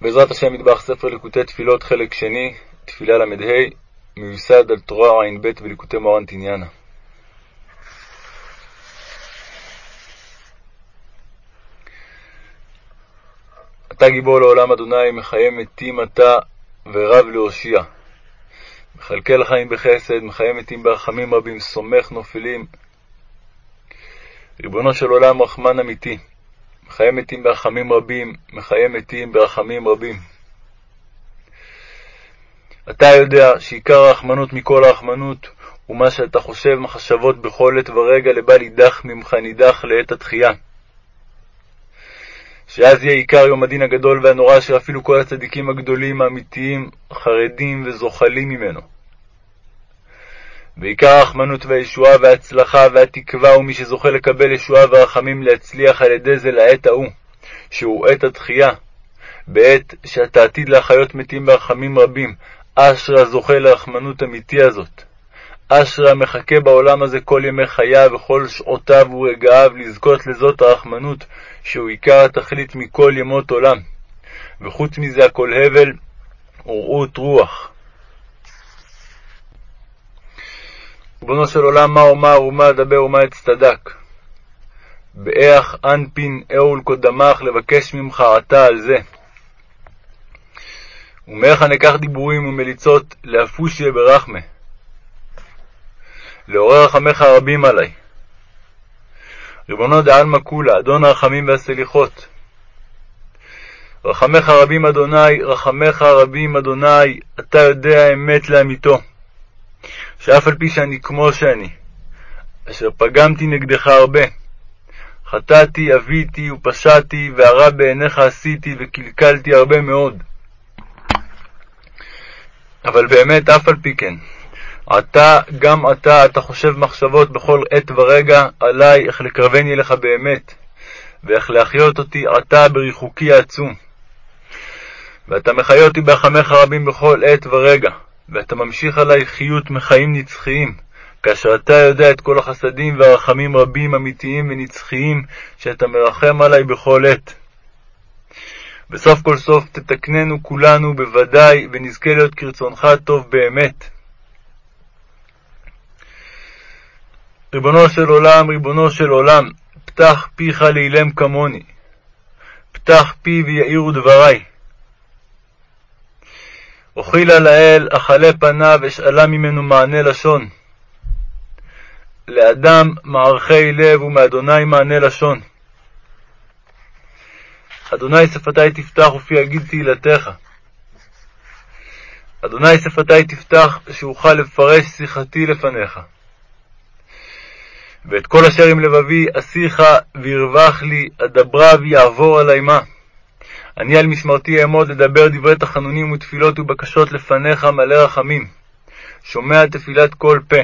בעזרת השם מטבח ספר ליקוטי תפילות חלק שני, תפילה ל"ה, מיוסד על תורה ע"ב בליקוטי מורן תניאנה. אתה גיבור לעולם אדוני, מחיה מתים אתה ורב להושיע. מכלכל חיים בחסד, מחיה מתים ברחמים רבים, סומך נופלים. ריבונו של עולם, רחמן אמיתי. מחיה מתים ברחמים רבים, מחיה מתים ברחמים רבים. אתה יודע שעיקר הרחמנות מכל הרחמנות הוא מה שאתה חושב מחשבות בכל עת ורגע לבל יידח ממך נידח לעת התחייה. שאז יהיה עיקר יום הדין הגדול והנורא שאפילו כל הצדיקים הגדולים האמיתיים חרדים וזוחלים ממנו. ועיקר הרחמנות והישועה וההצלחה והתקווה הוא מי שזוכה לקבל ישועה ורחמים להצליח על ידי זה לעת ההוא, שהוא עת התחייה, בעת שאתה עתיד להחיות מתים ברחמים רבים, אשרי הזוכה לרחמנות אמיתי הזאת. אשרי המחכה בעולם הזה כל ימי חייו וכל שעותיו ורגעיו לזכות לזאת הרחמנות, שהוא עיקר התכלית מכל ימות עולם. וחוץ מזה הכל הבל ורעות רוח. ריבונו של עולם, מה אומר ומה אדבר ומה אצטדק? באך אנפין אהול קודמך לבקש ממך עתה על זה. ומאיך נקח דיבורים ומליצות להפושיה ברחמה. לעורר רחמך הרבים עלי. ריבונו דעלמא כולה, אדון הרחמים והסליחות. רחמך רבים אדוני, רחמך רבים אדוני, אתה יודע אמת לאמיתו. שאף על פי שאני כמו שאני, אשר פגמתי נגדך הרבה, חטאתי, אביתי ופשעתי, והרע בעיניך עשיתי, וקלקלתי הרבה מאוד. אבל באמת, אף על פי כן, עתה, גם עתה, אתה חושב מחשבות בכל עת ורגע עלי, איך לקרבני אליך באמת, ואיך להחיות אותי עתה בריחוקי העצום. ואתה מחיה אותי בהחמך רבים בכל עת ורגע, ואתה ממשיך עלי חיות מחיים נצחיים, כאשר אתה יודע את כל החסדים והרחמים רבים, אמיתיים ונצחיים, שאתה מרחם עלי בכל עת. בסוף כל סוף תתקננו כולנו בוודאי, ונזכה להיות כרצונך טוב באמת. ריבונו של עולם, ריבונו של עולם, פתח פיך לאילם כמוני. פתח פי ויאירו דברי. אוכילה לאל, אכלה פניו, אשאלה ממנו מענה לשון. לאדם מערכי לב ומאדוני מענה לשון. אדוני שפתי תפתח ופי אגיד תהילתך. אדוני שפתי תפתח, שאוכל לפרש שיחתי לפניך. ואת כל אשר עם לבבי אשיך וירווח לי, אדברה ויעבור עלי מה. אני על משמרתי אעמוד לדבר דברי תחנונים ותפילות ובקשות לפניך מלא רחמים, שומע תפילת כל פה.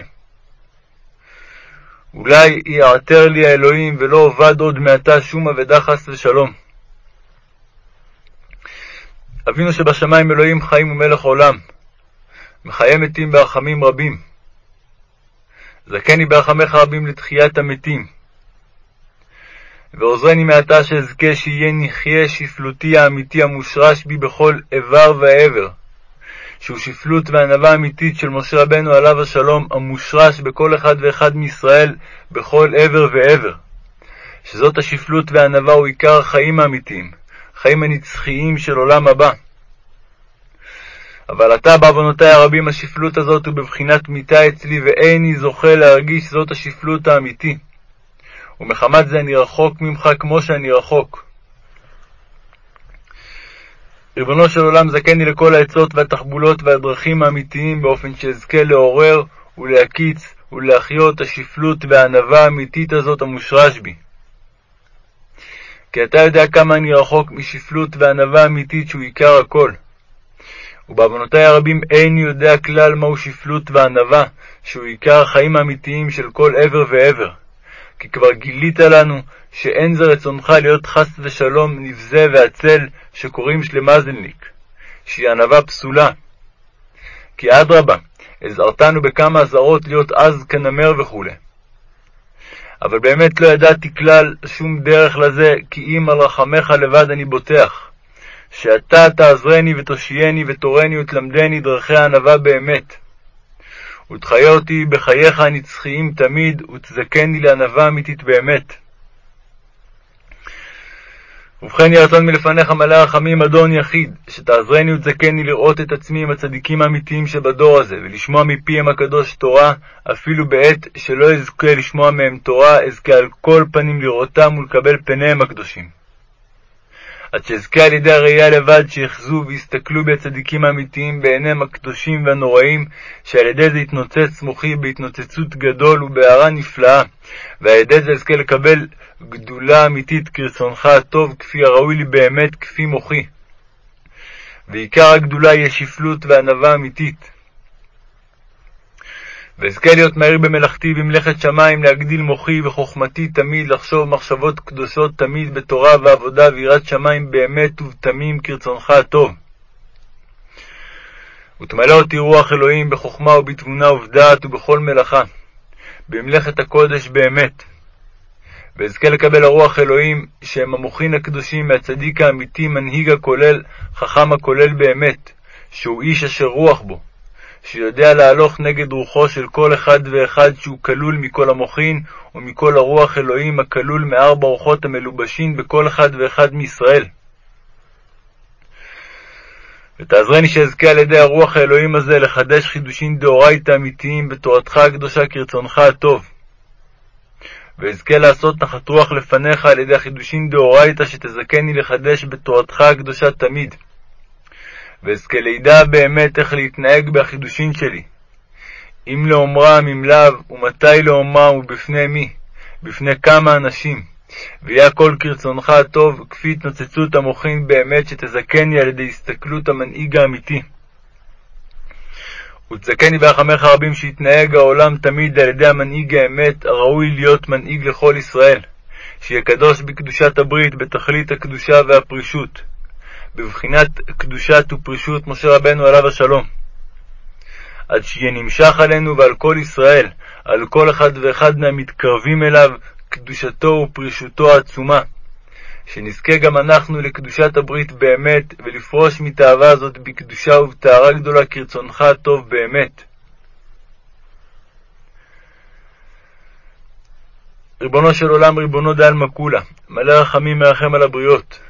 אולי יעתר לי האלוהים ולא אובד עוד מעתה שום אבדה חס ושלום. אבינו שבשמיים אלוהים חיים ומלך עולם, מחיה מתים ברחמים רבים. זכני ברחמך רבים לתחיית המתים. ועוזרני מעתה שאזכה שיהיה נחיה שפלותי האמיתי המושרש בי בכל איבר ואיבר, שהוא שפלות וענווה אמיתית של משה רבנו עליו השלום, המושרש בכל אחד ואחד מישראל בכל עבר ועבר. שזאת השפלות והענווה הוא עיקר החיים האמיתיים, החיים הנצחיים של עולם הבא. אבל אתה בעוונותי הרבים השפלות הזאת הוא בבחינת מיתה אצלי, ואיני זוכה להרגיש זאת השפלות האמיתי. ומחמת זה אני רחוק ממך כמו שאני רחוק. ריבונו של עולם, זכני לכל העצות והתחבולות והדרכים האמיתיים, באופן שאזכה לעורר ולהקיץ ולהחיות השפלות והענווה האמיתית הזאת המושרש בי. כי אתה יודע כמה אני רחוק משפלות וענווה אמיתית שהוא עיקר הכל. ובעוונותי הרבים איני יודע כלל מהו שפלות וענווה, שהוא עיקר החיים האמיתיים של כל עבר ועבר. כי כבר גילית לנו שאין זה רצונך להיות חס ושלום נבזה ועצל שקוראים שלמזלניק, שהיא ענווה פסולה. כי אדרבה, עזרתנו בכמה אזהרות להיות עז כנמר וכו'. אבל באמת לא ידעתי כלל שום דרך לזה, כי אם על רחמך לבד אני בוטח, שאתה תעזרני ותושייני ותורני ותלמדני דרכי הענווה באמת. ותחיה אותי בחייך הנצחיים תמיד, ותזכני לענווה אמיתית באמת. ובכן יהי רצון מלפניך מלא רחמים, אדון יחיד, שתעזרני ותזכני לראות את עצמי עם הצדיקים האמיתיים שבדור הזה, ולשמוע מפיהם הקדוש תורה, אפילו בעת שלא אזכה לשמוע מהם תורה, אזכה על כל פנים לראותם ולקבל פניהם הקדושים. עד שאזכה על ידי הראייה לבד שיחזו ויסתכלו בי הצדיקים האמיתיים בעיניהם הקדושים והנוראים, שעל ידי זה יתנוצץ מוחי בהתנוצצות גדול ובהערה נפלאה, ועל ידי זה אזכה לקבל גדולה אמיתית כרצונך הטוב, כפי הראוי לי באמת, כפי מוחי. ועיקר הגדולה יהיה שפלות וענווה אמיתית. ואזכה להיות מהיר במלאכתי במלאכת שמיים, להגדיל מוחי וחוכמתי תמיד, לחשוב מחשבות קדושות תמיד בתורה ועבודה ויראת שמיים באמת ובתמים כרצונך הטוב. ותמלא אותי רוח אלוהים בחוכמה ובתבונה ובדעת ובכל מלאכה, במלאכת הקודש באמת. ואזכה לקבל הרוח אלוהים, שהם המוחין הקדושים מהצדיק האמיתי, מנהיג הכולל, חכם הכולל באמת, שהוא איש אשר רוח בו, שיודע להלוך נגד רוחו של כל אחד ואחד שהוא כלול מכל המוחין ומכל הרוח אלוהים הכלול מארבע רוחות המלובשים בכל אחד ואחד מישראל. ותעזרני שאזכה על ידי הרוח האלוהים הזה לחדש חידושים דאורייתא אמיתיים בתורתך הקדושה כרצונך הטוב. ואזכה לעשות נחת רוח לפניך על ידי חידושים דאורייתא שתזכני לחדש בתורתך הקדושה תמיד. ואזכה לידע באמת איך להתנהג בחידושין שלי. אם לאומרם, אם לאו, ומתי לאומרם, ובפני מי, בפני כמה אנשים. ויהיה הכל כרצונך הטוב, כפי התנוצצות המוחין באמת, שתזכני על ידי הסתכלות המנהיג האמיתי. ותזכני ברחמך רבים שיתנהג העולם תמיד על ידי המנהיג האמת, הראוי להיות מנהיג לכל ישראל, שיהיה קדוש בקדושת הברית, בתכלית הקדושה והפרישות. בבחינת קדושת ופרישות משה רבנו עליו השלום. עד שיהיה נמשך עלינו ועל כל ישראל, על כל אחד ואחד מהמתקרבים אליו, קדושתו ופרישותו העצומה. שנזכה גם אנחנו לקדושת הברית באמת, ולפרוש מתאווה הזאת בקדושה ובטהרה גדולה כרצונך הטוב באמת. ריבונו של עולם, ריבונו דעלמא כולה, מלא רחמים מרחם על הבריות.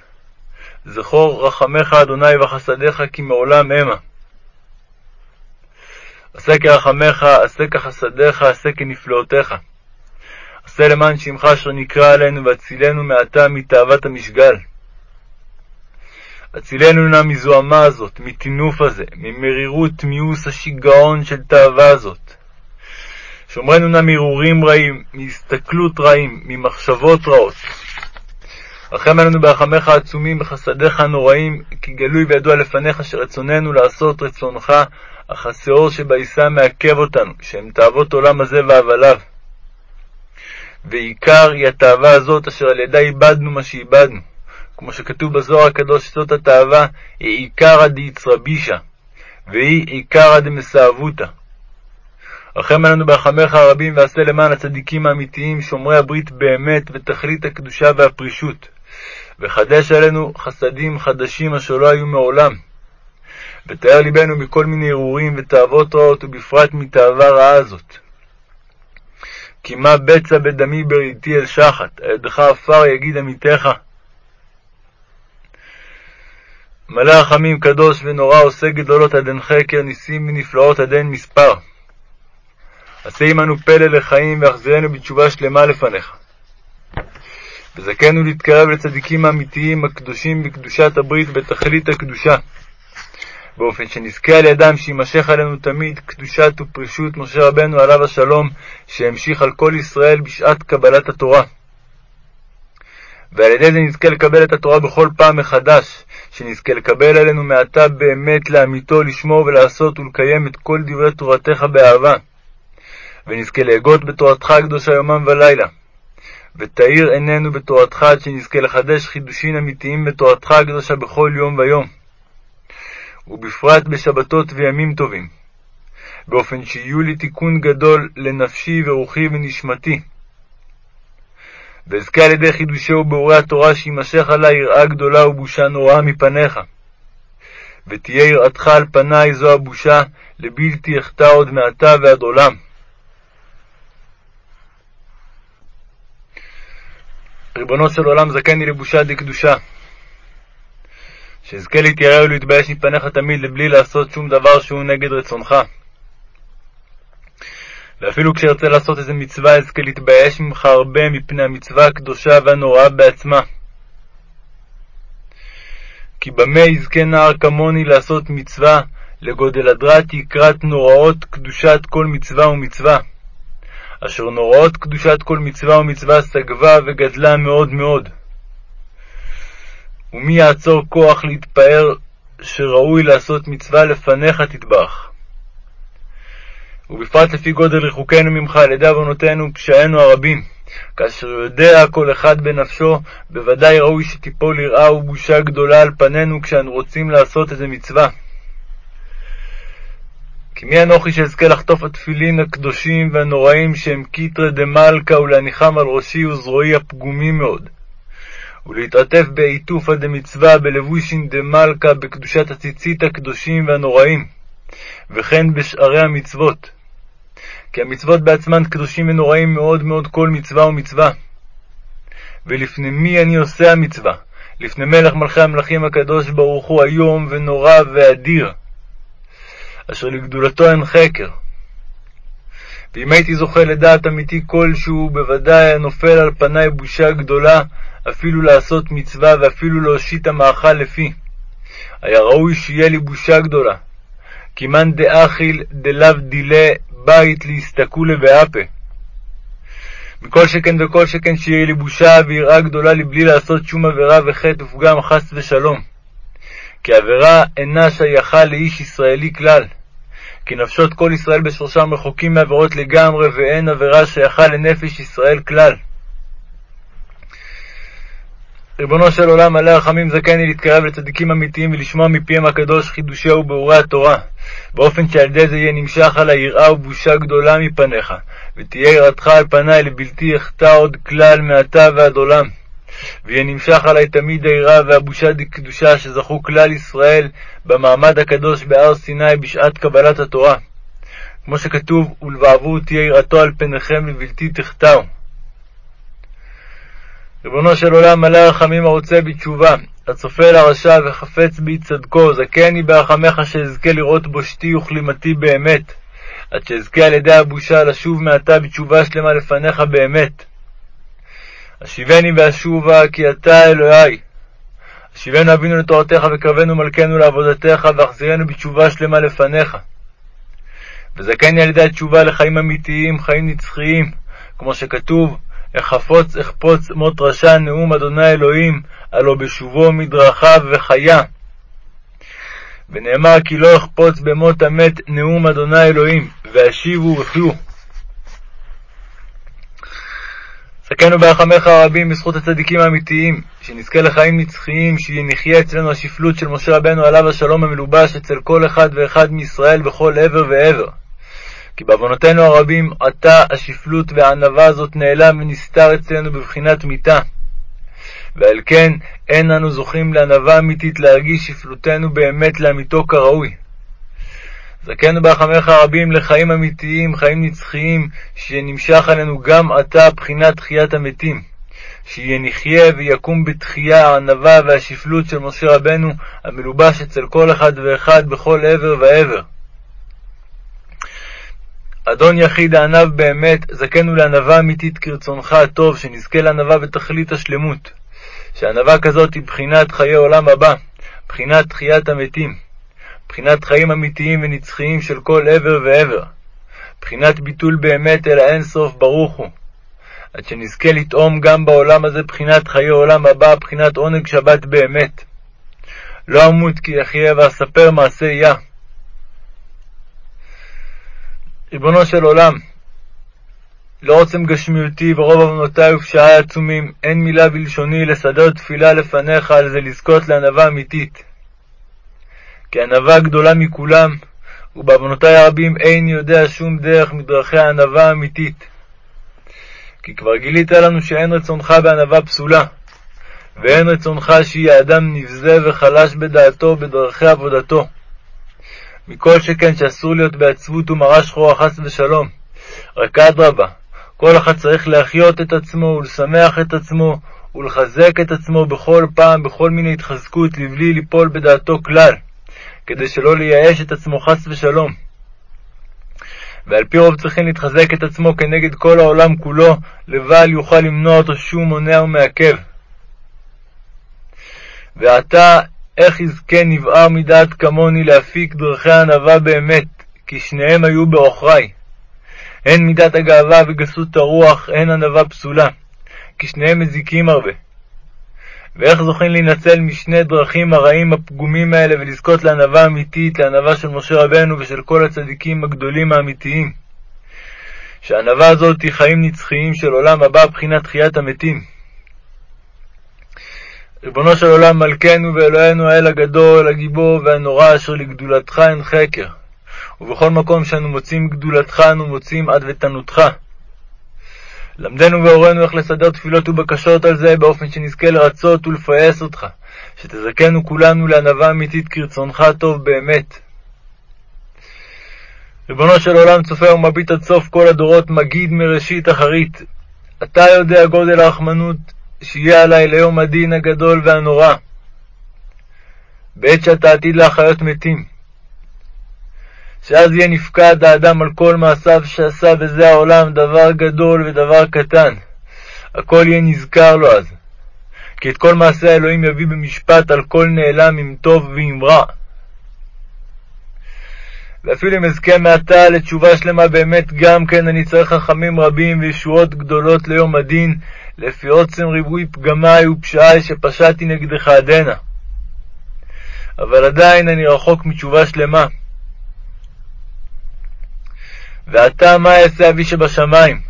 זכור רחמך אדוני וחסדיך כי מעולם המה. עשה כרחמך, עשה כחסדיך, עשה כנפלאותיך. עשה למען שמך אשר נקרא עלינו, והצילנו מעתה מתאוות המשגל. הצילנו נא מזוהמה הזאת, מטינוף הזה, ממרירות מיאוס השיגעון של תאווה הזאת. שומרנו נא מהרהורים רעים, מהסתכלות רעים, ממחשבות רעות. רחם עלינו ברחמיך העצומים, בחסדיך הנוראים, כי גלוי וידוע לפניך שרצוננו לעשות רצונך, אך השאור שבעיסה מעכב אותנו, שהם תאוות עולם הזה והבליו. ועיקר היא התאווה הזאת אשר על ידה איבדנו מה שאיבדנו. כמו שכתוב בזוהר הקדוש, שזאת התאווה היא עיקרא דיצרבישא, והיא עיקרא דמסאבותא. רחם עלינו ברחמיך הרבים ועשה למען הצדיקים האמיתיים, שומרי הברית באמת, ותכלית הקדושה והפרישות. וחדש עלינו חסדים חדשים אשר לא היו מעולם. ותאר ליבנו מכל מיני הרהורים ותאוות רעות, ובפרט מתאווה רעה הזאת. כי מה בצע בדמי בריתי אל שחת, על ידך עפר יגיד עמיתך. מלא רחמים קדוש ונורא עושה גדולות עד אין חקר, ניסים ונפלאות עד אין מספר. עשה עמנו פלא לחיים והחזירנו בתשובה שלמה לפניך. וזכנו להתקרב לצדיקים האמיתיים הקדושים בקדושת הברית בתכלית הקדושה. באופן שנזכה על ידם שימשך עלינו תמיד קדושת ופרישות משה רבנו עליו השלום, שהמשיך על כל ישראל בשעת קבלת התורה. ועל ידי זה נזכה לקבל את התורה בכל פעם מחדש, שנזכה לקבל עלינו מעתה באמת לאמיתו, לשמור ולעשות ולקיים את כל דברי תורתך באהבה. ונזכה להגות בתורתך הקדושה יומם ולילה. ותאיר עינינו בתורתך עד שנזכה לחדש חידושים אמיתיים בתורתך הקדושה בכל יום ויום. ובפרט בשבתות וימים טובים, באופן שיהיו לי תיקון גדול לנפשי ורוחי ונשמתי. ואזכה על ידי חידושהו באורי התורה שימשך עלי יראה גדולה ובושה נוראה מפניך. ותהיה יראתך על פניי זו הבושה, לבלתי אחטא עוד מעתה ועד עולם. ריבונו של עולם, זכני לבושה דקדושה. שאזכה להתיירא ולהתבייש מפניך תמיד לבלי לעשות שום דבר שהוא נגד רצונך. ואפילו כשארצה לעשות איזה מצווה, אזכה להתבייש ממך הרבה מפני המצווה הקדושה והנוראה בעצמה. כי במה יזכה נער כמוני לעשות מצווה, לגודל הדרת יקרת נוראות קדושת כל מצווה ומצווה, אשר נוראות קדושת כל מצווה ומצווה סגבה וגדלה מאוד מאוד. ומי יעצור כוח להתפאר שראוי לעשות מצווה לפניך תטבח. ובפרט לפי גודל ריחוקנו ממך על ידי עוונותינו ופשענו הרבים, כאשר יודע כל אחד בנפשו, בוודאי ראוי שתיפול יראה ובושה גדולה על פנינו כשאנו רוצים לעשות איזה מצווה. כי מי אנוכי שאזכה לחטוף התפילין הקדושים והנוראים שהם קיטרא דמלכא ולהניחם על ראשי וזרועי הפגומים מאוד, ולהתעטף בעיטופא דמצווה בלבושין דמלכא בקדושת הציצית הקדושים והנוראים, וכן בשארי המצוות. כי המצוות בעצמן קדושים ונוראים מאוד מאוד כל מצווה ומצווה. ולפני מי אני עושה המצווה? לפני מלך מלכי המלכים הקדוש ברוך הוא איום ונורא ואדיר, אשר לגדולתו אין חקר. ואם הייתי זוכה לדעת אמיתי כלשהו, בוודאי נופל על פניי בושה גדולה, אפילו לעשות מצווה ואפילו להושיט המאכל לפי. היה ראוי שיהיה לי בושה גדולה. כי מאן דאכיל דלאו דילה בית להסתכלו לבאפה. מכל שכן וכל שכן שיהיה לי בושה ויראה גדולה לבלי לעשות שום עבירה וחטא ופגם חס ושלום. כי עבירה אינה שייכה לאיש ישראלי כלל. כי נפשות כל ישראל בשורשם רחוקים מעבירות לגמרי, ואין עבירה שייכה לנפש ישראל כלל. ריבונו של עולם, מלא רחמים זכני להתקרב לצדיקים אמיתיים ולשמוע מפיהם הקדוש חידושהו באורי התורה, באופן שעל ידי זה יהיה נמשך על היראה ובושה גדולה מפניך, ותהיה יראתך על פניי לבלתי אחטא עוד כלל מעתה ועד עולם. ויהיה נמשך עלי תמיד היראה והבושה דקדושה שזכו כלל ישראל במעמד הקדוש בהר סיני בשעת קבלת התורה. כמו שכתוב, ולבעבור תהיה יראתו על פניכם לבלתי תחטאו. ריבונו של עולם מלא רחמים הרוצה בתשובה, הצופה לרשע וחפץ בי צדקו, זכני ברחמך שאזכה לראות בושתי וכלימתי באמת, עד שאזכה על ידי הבושה לשוב מעתה בתשובה שלמה לפניך באמת. השיבני ואשובה כי אתה אלוהי. השיבנו אבינו לתורתך וקרבנו מלכנו לעבודתך, והחזירנו בתשובה שלמה לפניך. וזכני על ידי התשובה לחיים אמיתיים, חיים נצחיים, כמו שכתוב, אחפוץ אחפוץ מות רשע נאום אדוני אלוהים, הלא בשובו מדרכיו וחיה. ונאמר כי לא אחפוץ במות המת נאום אדוני אלוהים, ואשיבו וחיו. זכנו ברחמך הרבים בזכות הצדיקים האמיתיים, שנזכה לחיים נצחיים, שינחיה אצלנו השפלות של משה רבנו עליו השלום המלובש אצל כל אחד ואחד מישראל בכל עבר ועבר. כי בעוונותינו הרבים עתה השפלות והענווה הזאת נעלם ונסתר אצלנו בבחינת מיתה. ועל כן אין אנו זוכים לענווה אמיתית להרגיש שפלותנו באמת לאמיתו כראוי. זכנו ברחמך הרבים לחיים אמיתיים, חיים נצחיים, שנמשך עלינו גם עתה בחינת תחיית המתים. שיהיה נחיה ויקום בתחייה הענווה והשפלות של משה רבנו, המלובש אצל כל אחד ואחד בכל עבר ועבר. אדון יחיד הענב באמת, זכנו לענווה אמיתית כרצונך הטוב, שנזכה לענווה בתכלית השלמות. שענווה כזאת היא בחינת חיי עולם הבא, בחינת תחיית המתים, בחינת חיים אמיתיים ונצחיים של כל עבר ועבר, בחינת ביטול באמת אל האין סוף ברוך הוא, עד שנזכה לטעום גם בעולם הזה בחינת חיי עולם הבא, בחינת עונג שבת באמת. לא אמות כי אחיה ואספר מעשה יה. ריבונו של עולם, לא עוצם גשמיותי ורוב עוונותי ופשעי עצומים, אין מילה בלשוני לסדר תפילה לפניך על זה לזכות לענווה אמיתית. כי ענווה גדולה מכולם, ובעוונותי הרבים אין יודע שום דרך מדרכי הענווה האמיתית. כי כבר גילית לנו שאין רצונך בענווה פסולה, ואין רצונך שיהיה אדם נבזה וחלש בדעתו בדרכי עבודתו. מכל שכן שאסור להיות בעצבות ומרה שחורה חס ושלום. רק אדרבה, כל אחד צריך להחיות את עצמו ולשמח את עצמו ולחזק את עצמו בכל פעם בכל מיני התחזקות לבלי ליפול בדעתו כלל, כדי שלא לייאש את עצמו חס ושלום. ועל פי רוב צריכים להתחזק את עצמו כנגד כל העולם כולו, לבל יוכל למנוע אותו שום מונע ומעכב. ועתה, איך יזכה נבער מדעת כמוני להפיק דרכי ענווה באמת, כי שניהם היו בעוכרי. הן מידת הגאווה וגסות הרוח, הן ענווה פסולה, כי שניהם מזיקים הרבה. ואיך זוכים להינצל משני דרכים הרעים הפגומים האלה ולזכות לענווה אמיתית, לענווה של משה רבנו ושל כל הצדיקים הגדולים האמיתיים. שהענווה הזאת היא חיים נצחיים של עולם הבא, בחינת תחיית המתים. ריבונו של עולם, מלכנו ואלוהינו האל הגדול, הגיבור והנורא, אשר לגדולתך אין חקר. ובכל מקום שאנו מוצאים גדולתך, אנו מוצאים עד ותנותך. למדנו והורינו איך לסדר תפילות ובקשות על זה, באופן שנזכה לרצות ולפייס אותך, שתזכנו כולנו לענווה אמיתית כרצונך הטוב באמת. ריבונו של עולם, צופה ומביט עד סוף כל הדורות, מגיד מראשית אחרית. אתה יודע גודל הרחמנות שיהיה עלי ליום הדין הגדול והנורא, בעת שאתה עתיד להחיות מתים. שאז יהיה נפקד האדם על כל מעשיו שעשה בזה העולם, דבר גדול ודבר קטן. הכל יהיה נזכר לו אז. כי את כל מעשי האלוהים יביא במשפט על כל נעלם עם טוב ועם רע. ואפילו אם אזכה מעתה לתשובה שלמה באמת, גם כן אני צריך חכמים רבים וישועות גדולות ליום הדין, לפי עוצם ריבוי פגמי ופשעי שפשעתי נגדך עדנה. אבל עדיין אני רחוק מתשובה שלמה. ועתה מה יעשה אבי שבשמיים?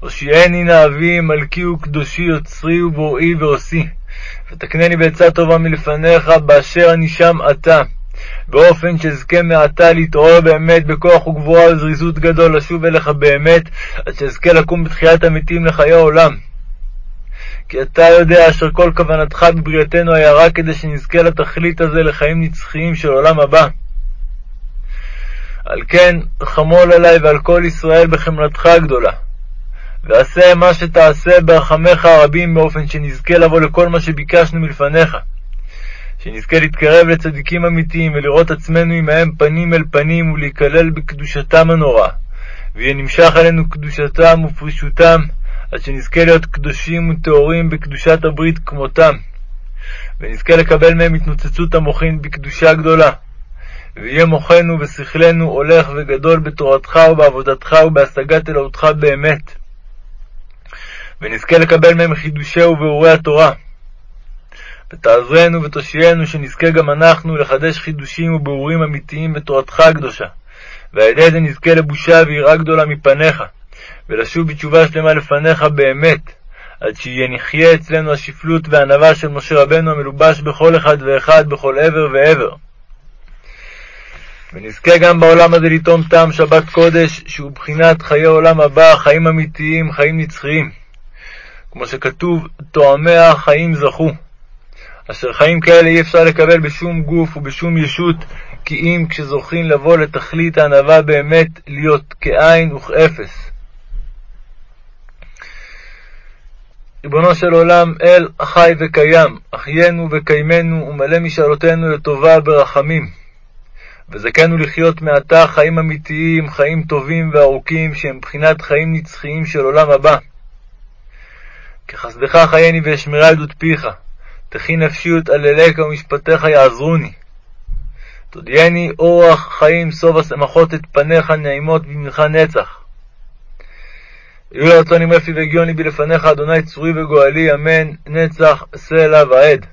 הושיעני נא אבי, מלכי וקדושי, יוצרי ובוראי ועושי. ותקנני בעצה טובה מלפניך, באשר אני שם עתה. באופן שאזכה מעתה להתעורר באמת בכוח וגבורה וזריזות גדול לשוב אליך באמת, עד שאזכה לקום בתחיית המתים לחיי עולם. כי אתה יודע אשר כל כוונתך בבריאתנו היה רק כדי שנזכה לתכלית הזה לחיים נצחיים של עולם הבא. על כן חמול עלי ועל כל ישראל בחמלתך הגדולה. ועשה מה שתעשה ברחמיך הרבים באופן שנזכה לבוא לכל מה שביקשנו מלפניך. שנזכה להתקרב לצדיקים אמיתיים ולראות עצמנו עמהם פנים אל פנים ולהיכלל בקדושתם הנוראה. ויהיה נמשך עלינו קדושתם ופרישותם, עד שנזכה להיות קדושים וטהורים בקדושת הברית כמותם. ונזכה לקבל מהם התנוצצות המוחין בקדושה גדולה. ויהיה מוחנו ושכלנו הולך וגדול בתורתך ובעבודתך ובהשגת אלוהותך באמת. ונזכה לקבל מהם חידושי וביאורי התורה. ותעזרנו ותושיינו שנזכה גם אנחנו לחדש חידושים וביאורים אמיתיים בתורתך הקדושה, ועל ידי זה נזכה לבושה ויראה גדולה מפניך, ולשוב בתשובה שלמה לפניך באמת, עד שיהיה נחיה אצלנו השפלות והענווה של משה רבנו המלובש בכל אחד ואחד בכל עבר ועבר. ונזכה גם בעולם הזה לטעום טעם שבת קודש, שהוא בחינת חיי עולם הבא, חיים אמיתיים, חיים נצחיים. כמו שכתוב, תואמיה חיים זכו. אשר חיים כאלה אי אפשר לקבל בשום גוף ובשום ישות, כי אם כשזוכים לבוא לתכלית הענווה באמת, להיות כאין וכאפס. ריבונו של עולם, אל חי וקיים, אחיינו וקיימנו ומלא משאלותינו לטובה ברחמים. וזכנו לחיות מעתה חיים אמיתיים, חיים טובים וארוכים, שהם בחינת חיים נצחיים של עולם הבא. כחסדך חייני ואשמרה עדות פיך, תכי נפשי ותעלליך ומשפטיך יעזרוני. תודיעני אורח חיים סוב השמחות את פניך נעימות בימינך נצח. יהיו לרצון עם רפי והגיוני בלפניך, אדוני צורי וגואלי, אמן, נצח, סלע ועד.